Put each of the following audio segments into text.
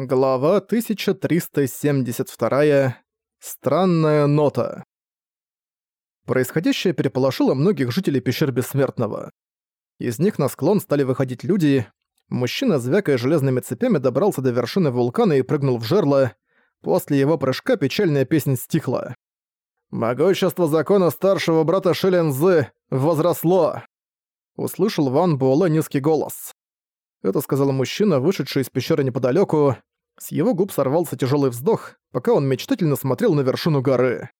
Глава 1372. Странная нота. Происходящее переполошило многих жителей пещер Бессмертного. Из них на склон стали выходить люди. Мужчина, звякая железными цепями, добрался до вершины вулкана и прыгнул в жерло. После его прыжка печальная песня стихла. «Могущество закона старшего брата Шелензы возросло!» Услышал Ван Буэлэ низкий голос. Это сказал мужчина, вышедший из пещеры неподалеку. С его губ сорвался тяжелый вздох, пока он мечтательно смотрел на вершину горы.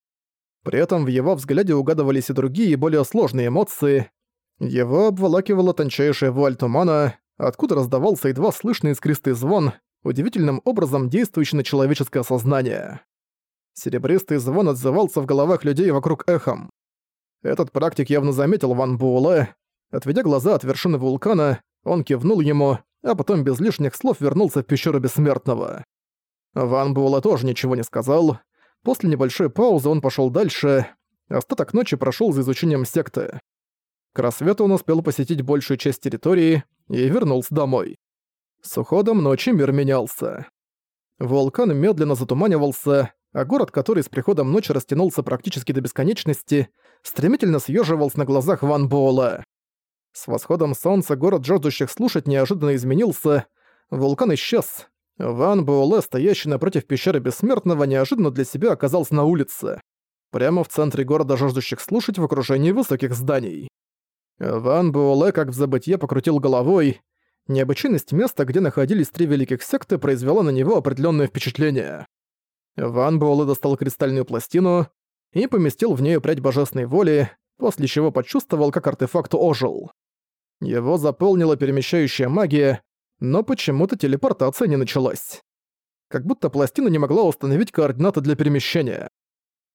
При этом в его взгляде угадывались и другие, более сложные эмоции. Его обволакивала тончайшая вуаль тумана, откуда раздавался едва слышный искристый звон, удивительным образом действующий на человеческое сознание. Серебристый звон отзывался в головах людей вокруг эхом. Этот практик явно заметил Ван Буэлэ. Отведя глаза от вершины вулкана, он кивнул ему, а потом без лишних слов вернулся в пещеру Бессмертного. Ван Буэлэ тоже ничего не сказал. После небольшой паузы он пошёл дальше. Остаток ночи прошёл за изучением секты. К рассвету он успел посетить большую часть территории и вернулся домой. С уходом ночи мир менялся. Вулкан медленно затуманивался, а город, который с приходом ночи растянулся практически до бесконечности, стремительно съеживался на глазах Ван Буэлэ. С восходом солнца город жаждущих слушать неожиданно изменился, вулкан исчез. Ван Буэлэ, стоящий напротив пещеры Бессмертного, неожиданно для себя оказался на улице. Прямо в центре города жаждущих слушать в окружении высоких зданий. Ван Буэлэ как в забытье покрутил головой. Необычайность места, где находились три великих секты, произвела на него определенное впечатление. Ван Буэлэ достал кристальную пластину и поместил в нее прядь божественной воли, после чего почувствовал, как артефакт ожил. Его заполнила перемещающая магия, но почему-то телепортация не началась. Как будто пластина не могла установить координаты для перемещения.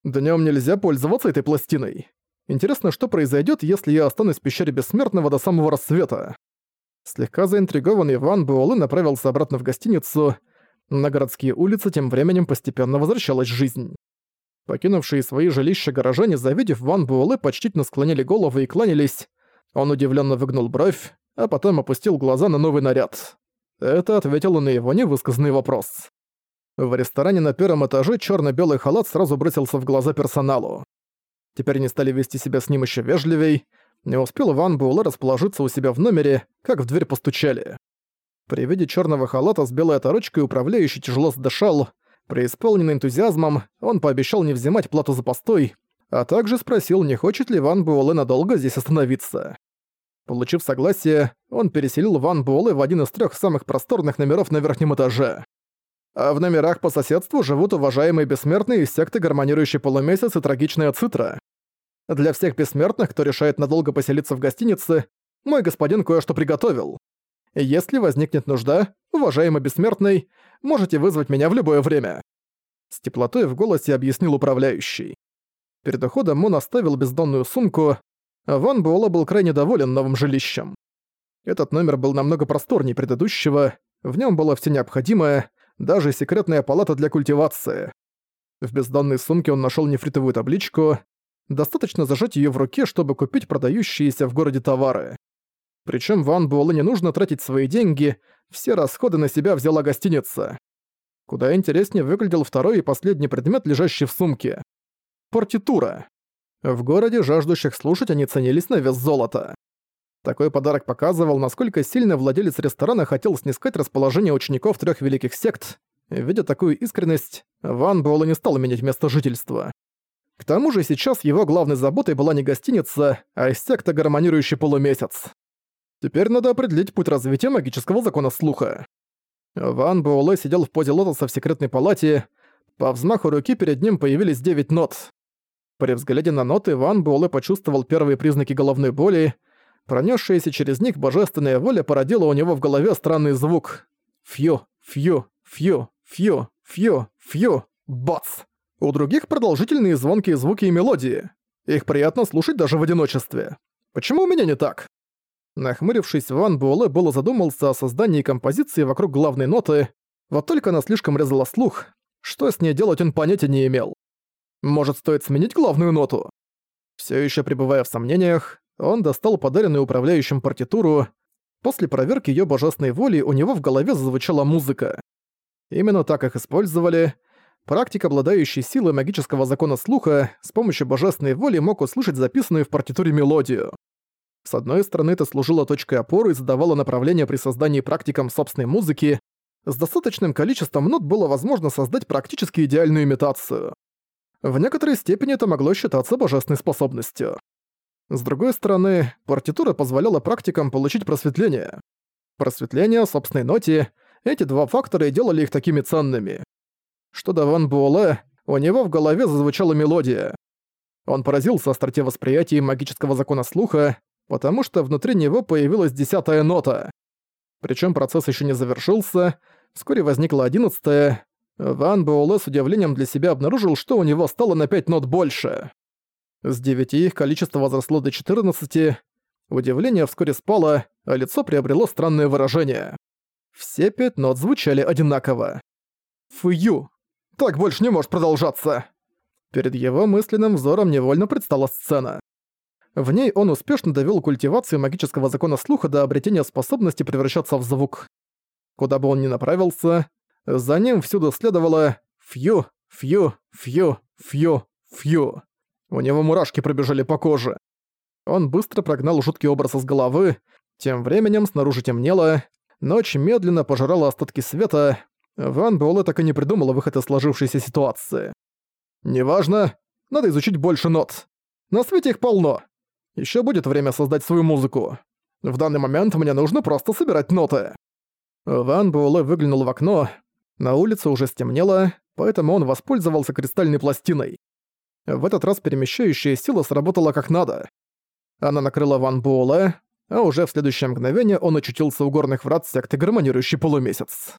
Днём нельзя пользоваться этой пластиной. Интересно, что произойдёт, если я останусь в пещере Бессмертного до самого рассвета. Слегка заинтригованный Ван Буэлэ направился обратно в гостиницу. На городские улицы тем временем постепенно возвращалась жизнь. Покинувшие свои жилища горожане, завидев Ван Буэлэ, почтительно склонили головы и кланялись. Он удивленно выгнул бровь, а потом опустил глаза на новый наряд. Это ответило на его невысказанный вопрос. В ресторане на первом этаже черно белый халат сразу бросился в глаза персоналу. Теперь они стали вести себя с ним еще вежливей. Не успел Ван Буэлэ расположиться у себя в номере, как в дверь постучали. При виде черного халата с белой оторочкой управляющий тяжело задышал. Преисполненный энтузиазмом, он пообещал не взимать плату за постой, а также спросил, не хочет ли Ван Буэлэ надолго здесь остановиться. Получив согласие, он переселил Ван Буэлэ в один из трех самых просторных номеров на верхнем этаже. А в номерах по соседству живут уважаемые бессмертные из секты гармонирующий полумесяц и трагичная цитра. Для всех бессмертных, кто решает надолго поселиться в гостинице, мой господин кое-что приготовил. Если возникнет нужда, уважаемый бессмертный, можете вызвать меня в любое время. С теплотой в голосе объяснил управляющий. Перед уходом он оставил бездонную сумку, Ван Буэлла был крайне доволен новым жилищем. Этот номер был намного просторнее предыдущего, в нем было все необходимое, даже секретная палата для культивации. В бездонной сумке он нашел нефритовую табличку, достаточно зажать ее в руке, чтобы купить продающиеся в городе товары. Причем Ван Буэлла не нужно тратить свои деньги, все расходы на себя взяла гостиница. Куда интереснее выглядел второй и последний предмет, лежащий в сумке. Партитура. В городе жаждущих слушать они ценились на вес золота. Такой подарок показывал, насколько сильно владелец ресторана хотел снискать расположение учеников трех великих сект. Видя такую искренность, Ван Буэлэ не стал менять место жительства. К тому же сейчас его главной заботой была не гостиница, а секта гармонирующий полумесяц. Теперь надо определить путь развития магического закона слуха. Ван Буэлэ сидел в позе лотоса в секретной палате. По взмаху руки перед ним появились девять нот. При взгляде на ноты Ван Буэлэ почувствовал первые признаки головной боли. Пронесшаяся через них божественная воля породила у него в голове странный звук. Фью, фью, фью, фью, фью, фью, бац. У других продолжительные звонкие звуки и мелодии. Их приятно слушать даже в одиночестве. Почему у меня не так? Нахмурившись, Ван Буэлэ было задумался о создании композиции вокруг главной ноты, вот только она слишком резала слух, что с ней делать он понятия не имел. Может, стоит сменить главную ноту? Все еще пребывая в сомнениях, он достал подаренную управляющим партитуру. После проверки ее божественной воли у него в голове зазвучала музыка. Именно так их использовали. Практик, обладающий силой магического закона слуха, с помощью божественной воли мог услышать записанную в партитуре мелодию. С одной стороны, это служило точкой опоры и задавало направление при создании практикам собственной музыки. С достаточным количеством нот было возможно создать практически идеальную имитацию. В некоторой степени это могло считаться божественной способностью. С другой стороны, партитура позволяла практикам получить просветление. Просветление, собственной ноте — эти два фактора и делали их такими ценными. Что до Ван Буэлэ, у него в голове зазвучала мелодия. Он поразился остроте восприятия магического закона слуха, потому что внутри него появилась десятая нота. Причем процесс еще не завершился, вскоре возникла одиннадцатая. Ван Буэлэ с удивлением для себя обнаружил, что у него стало на пять нот больше. С девяти их количество возросло до четырнадцати. Удивление вскоре спало, а лицо приобрело странное выражение. Все пять нот звучали одинаково. «Фую! Так больше не может продолжаться!» Перед его мысленным взором невольно предстала сцена. В ней он успешно довел культивацию магического закона слуха до обретения способности превращаться в звук. Куда бы он ни направился, за ним всюду следовало «фью, фью, фью, фью, фью». У него мурашки пробежали по коже. Он быстро прогнал жуткий образ из головы, тем временем снаружи темнело, ночь медленно пожирала остатки света, Ван Буэлэ так и не придумала выход из сложившейся ситуации. «Неважно, надо изучить больше нот. На свете их полно. Еще будет время создать свою музыку. В данный момент мне нужно просто собирать ноты». Ван Буэлэ выглянул в окно. На улице уже стемнело, поэтому он воспользовался кристальной пластиной. В этот раз перемещающая сила сработала как надо. Она накрыла Ван Буэлэ, а уже в следующее мгновение он очутился у горных врат секты гармонирующий полумесяц.